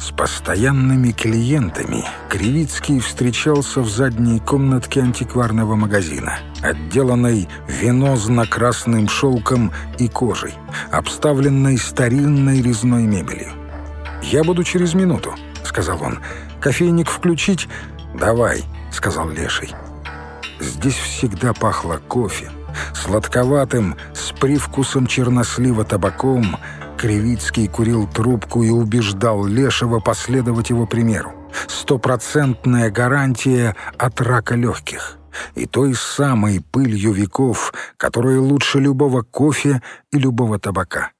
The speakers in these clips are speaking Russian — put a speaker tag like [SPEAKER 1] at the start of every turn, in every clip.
[SPEAKER 1] С постоянными клиентами Кривицкий встречался в задней комнатке антикварного магазина, отделанной венозно-красным шелком и кожей, обставленной старинной резной мебелью. «Я буду через минуту», — сказал он. «Кофейник включить?» «Давай», — сказал Леший. Здесь всегда пахло кофе, сладковатым, с привкусом чернослива табаком — Кривицкий курил трубку и убеждал Лешего последовать его примеру. Стопроцентная гарантия от рака легких. И той самой пылью веков, которая лучше любого кофе и любого табака.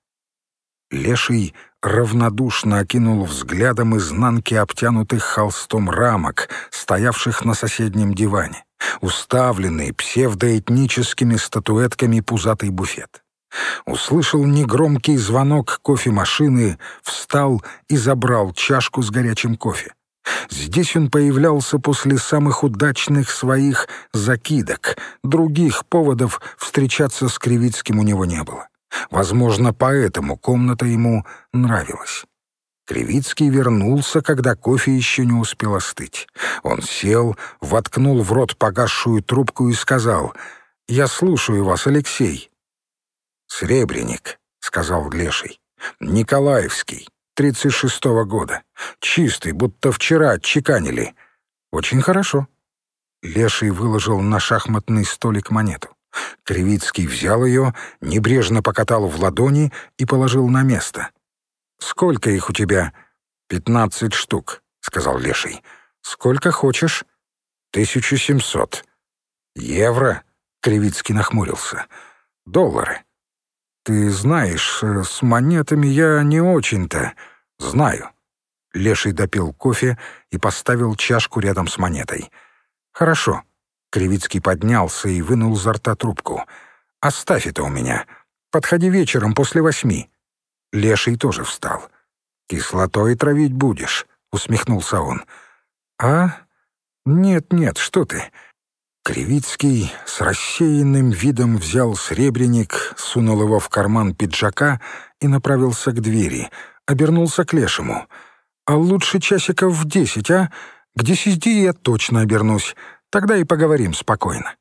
[SPEAKER 1] Леший равнодушно окинул взглядом изнанки обтянутых холстом рамок, стоявших на соседнем диване, уставленный псевдоэтническими статуэтками пузатый буфет. Услышал негромкий звонок кофемашины, встал и забрал чашку с горячим кофе. Здесь он появлялся после самых удачных своих закидок. Других поводов встречаться с Кривицким у него не было. Возможно, поэтому комната ему нравилась. Кривицкий вернулся, когда кофе еще не успел остыть. Он сел, воткнул в рот погасшую трубку и сказал «Я слушаю вас, Алексей».
[SPEAKER 2] «Сребреник», — сказал Леший. «Николаевский, тридцать шестого года. Чистый, будто вчера отчеканили».
[SPEAKER 1] «Очень хорошо». Леший выложил на шахматный столик монету. Кривицкий взял ее, небрежно покатал в ладони и положил на место. «Сколько их у тебя?»
[SPEAKER 2] «Пятнадцать штук», — сказал Леший.
[SPEAKER 1] «Сколько хочешь?»
[SPEAKER 2] «Тысячу семьсот».
[SPEAKER 1] «Евро?» — Кривицкий нахмурился. «Доллары». «Ты знаешь, э, с монетами я не очень-то...» «Знаю». Леший допил кофе и поставил чашку рядом с монетой. «Хорошо». Кривицкий поднялся и вынул изо рта трубку. «Оставь это у меня. Подходи вечером после восьми». Леший тоже встал. «Кислотой травить будешь», — усмехнулся он. «А? Нет-нет, что ты. Кривицкий с рассеянным видом взял сребреник, сунул его в карман пиджака и направился к двери. Обернулся к Лешему. «А лучше часиков в десять, а? К десяти я точно обернусь. Тогда и поговорим спокойно».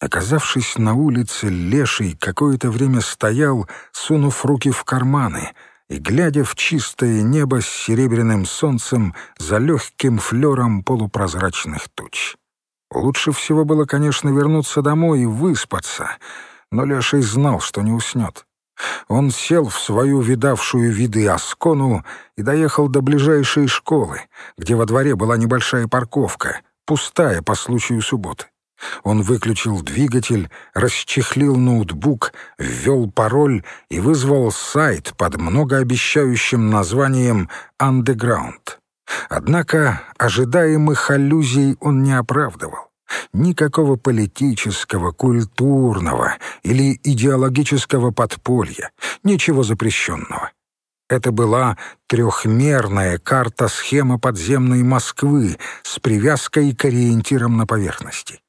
[SPEAKER 1] Оказавшись на улице, Леший какое-то время стоял, сунув руки в карманы и глядя в чистое небо с серебряным солнцем за легким флером полупрозрачных туч. Лучше всего было, конечно, вернуться домой и выспаться, но Леший знал, что не уснет. Он сел в свою видавшую виды Аскону и доехал до ближайшей школы, где во дворе была небольшая парковка, пустая по случаю субботы. Он выключил двигатель, расчехлил ноутбук, ввел пароль и вызвал сайт под многообещающим названием «Underground». Однако ожидаемых аллюзий он не оправдывал. Никакого политического, культурного или идеологического подполья, ничего запрещенного. Это была трехмерная карта-схема подземной Москвы с привязкой к ориентирам на поверхности.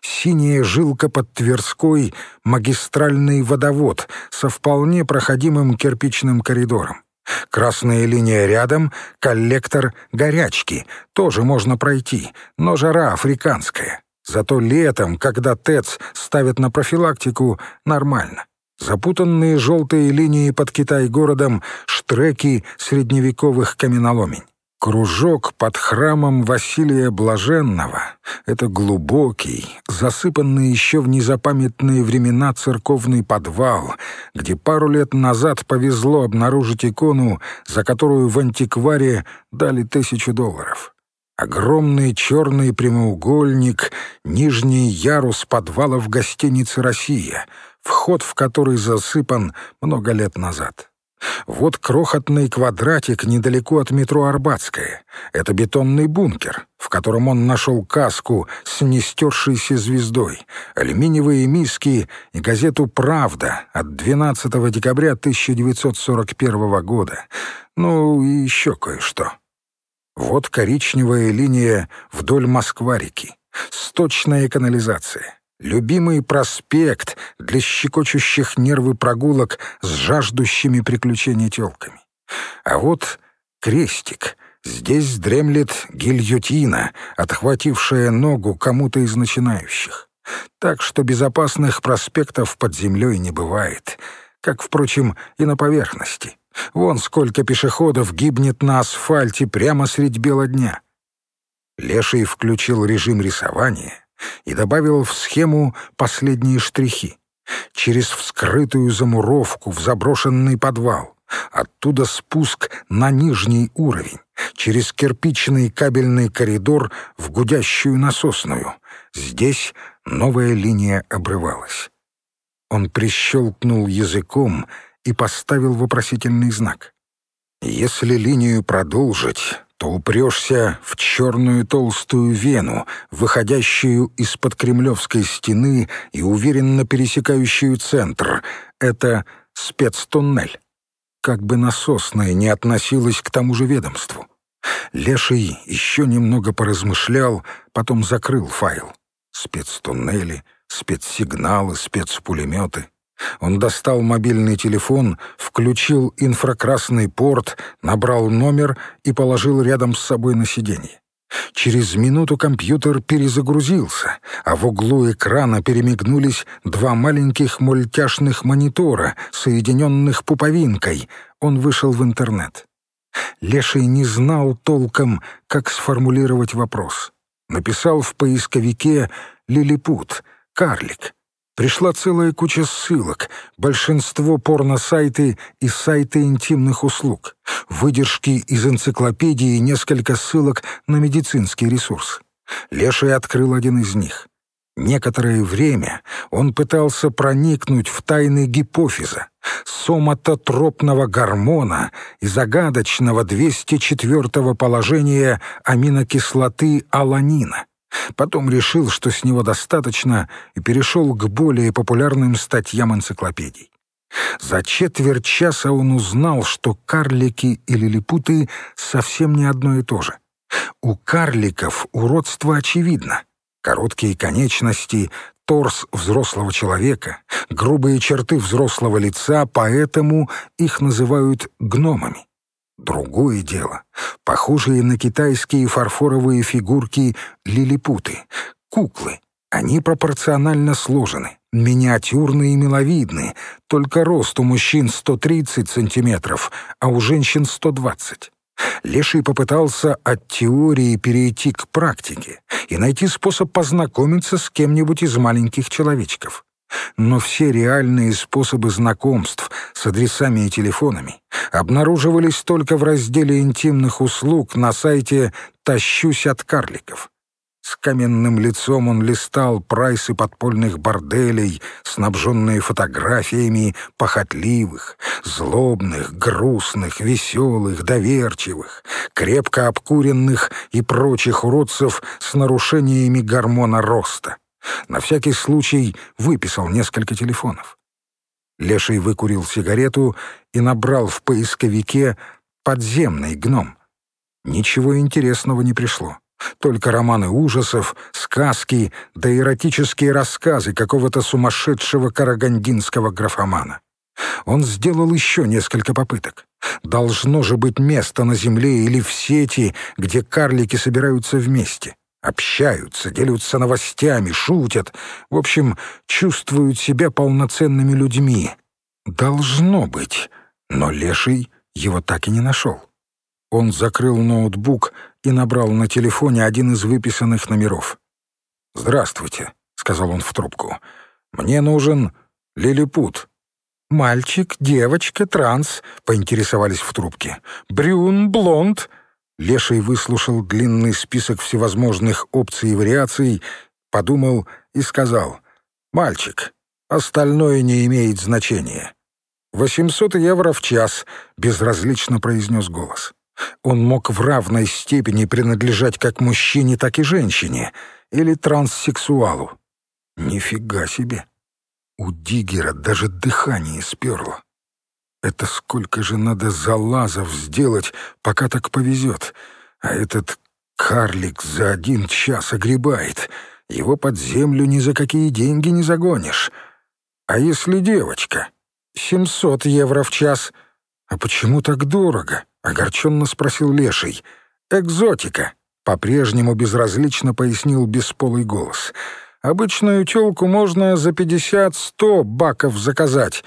[SPEAKER 1] Синяя жилка под Тверской — магистральный водовод со вполне проходимым кирпичным коридором. Красная линия рядом, коллектор горячки. Тоже можно пройти, но жара африканская. Зато летом, когда ТЭЦ ставят на профилактику, нормально. Запутанные желтые линии под Китай-городом, штреки средневековых каменоломень. Кружок под храмом Василия Блаженного — это глубокий, засыпанный еще в незапамятные времена церковный подвал, где пару лет назад повезло обнаружить икону, за которую в антикваре дали тысячу долларов. Огромный черный прямоугольник, нижний ярус подвала в гостинице «Россия», вход в который засыпан много лет назад. Вот крохотный квадратик недалеко от метро Арбатская. Это бетонный бункер, в котором он нашел каску с нестершейся звездой, алюминиевые миски и газету «Правда» от 12 декабря 1941 года. Ну и еще кое-что. Вот коричневая линия вдоль Москва-реки. Сточная канализация. Любимый проспект для щекочущих нервы прогулок с жаждущими приключений телками. А вот крестик, Здесь дремлет гильотина, отхватившая ногу кому-то из начинающих. Так что безопасных проспектов под землей не бывает, как, впрочем, и на поверхности. Вон сколько пешеходов гибнет на асфальте прямо средь бела дня. Леший включил режим рисования и добавил в схему последние штрихи. Через вскрытую замуровку в заброшенный подвал, оттуда спуск на нижний уровень, через кирпичный кабельный коридор в гудящую насосную. Здесь новая линия обрывалась. Он прищелкнул языком и поставил вопросительный знак. «Если линию продолжить, то упрешься в черную толстую вену, выходящую из-под кремлевской стены и уверенно пересекающую центр. Это спецтуннель. Как бы насосная не относилась к тому же ведомству. Леший еще немного поразмышлял, потом закрыл файл. Спецтуннели, спецсигналы, спецпулеметы. Он достал мобильный телефон, включил инфракрасный порт, набрал номер и положил рядом с собой на сиденье. Через минуту компьютер перезагрузился, а в углу экрана перемигнулись два маленьких мультяшных монитора, соединенных пуповинкой. Он вышел в интернет. Леший не знал толком, как сформулировать вопрос. Написал в поисковике «Лилипут», «Карлик», Пришла целая куча ссылок, большинство порно-сайты и сайты интимных услуг, выдержки из энциклопедии и несколько ссылок на медицинский ресурс. Леший открыл один из них. Некоторое время он пытался проникнуть в тайны гипофиза, соматотропного гормона и загадочного 204-го положения аминокислоты аланина. Потом решил, что с него достаточно, и перешел к более популярным статьям энциклопедий. За четверть часа он узнал, что карлики и лилипуты совсем не одно и то же. У карликов уродство очевидно. Короткие конечности, торс взрослого человека, грубые черты взрослого лица, поэтому их называют гномами. Другое дело — похожие на китайские фарфоровые фигурки лилипуты, куклы. Они пропорционально сложены, миниатюрные и миловидные, только рост у мужчин 130 сантиметров, а у женщин 120. Леший попытался от теории перейти к практике и найти способ познакомиться с кем-нибудь из маленьких человечков но все реальные способы знакомств с адресами и телефонами обнаруживались только в разделе интимных услуг на сайте «Тащусь от карликов». С каменным лицом он листал прайсы подпольных борделей, снабженные фотографиями похотливых, злобных, грустных, веселых, доверчивых, крепко обкуренных и прочих уродцев с нарушениями гормона роста. На всякий случай выписал несколько телефонов. Леший выкурил сигарету и набрал в поисковике «подземный гном». Ничего интересного не пришло. Только романы ужасов, сказки да эротические рассказы какого-то сумасшедшего карагандинского графомана. Он сделал еще несколько попыток. Должно же быть место на земле или в сети, где карлики собираются вместе общаются, делятся новостями, шутят, в общем, чувствуют себя полноценными людьми. Должно быть, но Леший его так и не нашел. Он закрыл ноутбук и набрал на телефоне один из выписанных номеров. «Здравствуйте», — сказал он в трубку. «Мне нужен лилипут». «Мальчик, девочка, транс», — поинтересовались в трубке. «Брюн, блонд», Леший выслушал длинный список всевозможных опций и вариаций, подумал и сказал, «Мальчик, остальное не имеет значения». «Восемьсот евро в час», — безразлично произнес голос. Он мог в равной степени принадлежать как мужчине, так и женщине, или транссексуалу. Нифига себе! У Диггера даже дыхание сперло. Это сколько же надо залазов сделать, пока так повезет. А этот карлик за один час огребает. Его под землю ни за какие деньги не загонишь. А если девочка? Семьсот евро в час. А почему так дорого? Огорченно спросил Леший. экзотика», — по-прежнему безразлично пояснил бесполый голос. «Обычную тёлку можно за пятьдесят-сто баков заказать,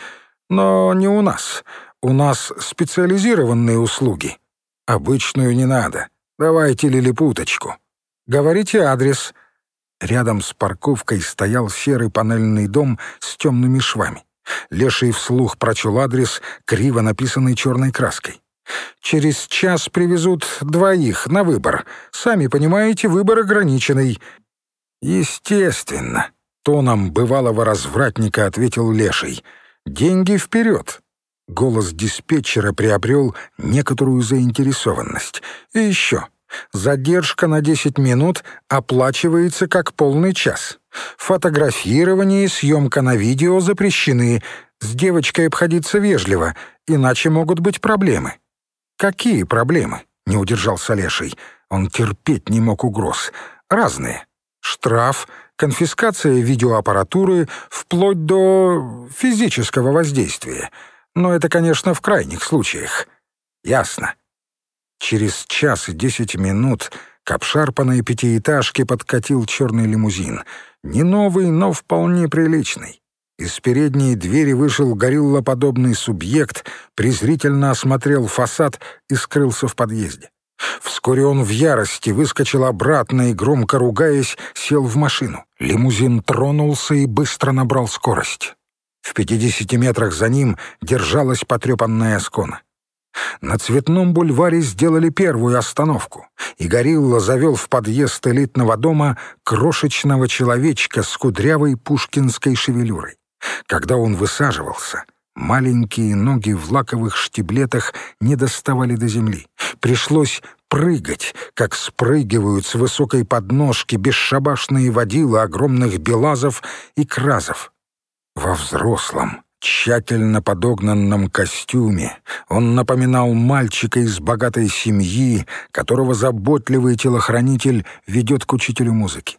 [SPEAKER 1] но не у нас. У нас специализированные услуги. Обычную не надо. Давайте лилипуточку. Говорите адрес». Рядом с парковкой стоял серый панельный дом с темными швами. Леший вслух прочел адрес, криво написанный черной краской. «Через час привезут двоих на выбор. Сами понимаете, выбор ограниченный». «Естественно», — тоном бывалого развратника ответил Леший. «Деньги вперед». Голос диспетчера приобрел некоторую заинтересованность. «И еще. Задержка на 10 минут оплачивается как полный час. Фотографирование и съемка на видео запрещены. С девочкой обходиться вежливо, иначе могут быть проблемы». «Какие проблемы?» — не удержался Леший. Он терпеть не мог угроз. «Разные. Штраф, конфискация видеоаппаратуры, вплоть до физического воздействия. Но это, конечно, в крайних случаях». «Ясно. Через час и десять минут к обшарпанной пятиэтажке подкатил черный лимузин. Не новый, но вполне приличный. Из передней двери вышел гориллоподобный субъект, презрительно осмотрел фасад и скрылся в подъезде. Вскоре он в ярости выскочил обратно и, громко ругаясь, сел в машину. Лимузин тронулся и быстро набрал скорость. В пятидесяти метрах за ним держалась потрепанная скона. На Цветном бульваре сделали первую остановку, и Горилла завел в подъезд элитного дома крошечного человечка с кудрявой пушкинской шевелюрой. Когда он высаживался, маленькие ноги в лаковых штиблетах не доставали до земли. Пришлось прыгать, как спрыгивают с высокой подножки бесшабашные водила огромных белазов и кразов. Во взрослом, тщательно подогнанном костюме он напоминал мальчика из богатой семьи, которого заботливый телохранитель ведет к учителю музыки.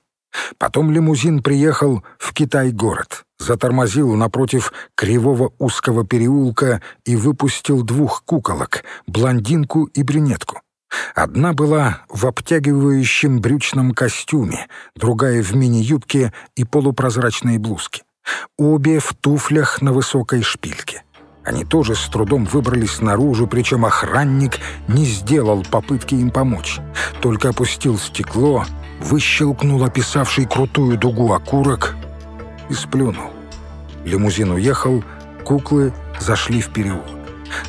[SPEAKER 1] Потом лимузин приехал в Китай-город, затормозил напротив кривого узкого переулка и выпустил двух куколок — блондинку и брюнетку. Одна была в обтягивающем брючном костюме, другая в мини-юбке и полупрозрачной блузке. Обе в туфлях на высокой шпильке. Они тоже с трудом выбрались наружу, причем охранник не сделал попытки им помочь. Только опустил стекло, выщелкнул описавший крутую дугу окурок и сплюнул. Лимузин уехал, куклы зашли в переулок.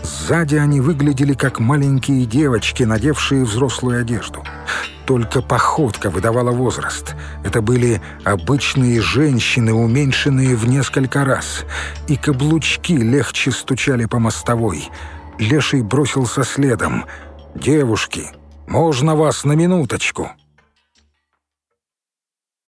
[SPEAKER 1] Сзади они выглядели как маленькие девочки, надевшие взрослую одежду. Только походка выдавала возраст. Это были обычные женщины, уменьшенные в несколько раз. И каблучки легче стучали по мостовой. Леший бросился следом. «Девушки, можно вас на минуточку?»